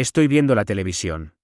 Estoy viendo la televisión.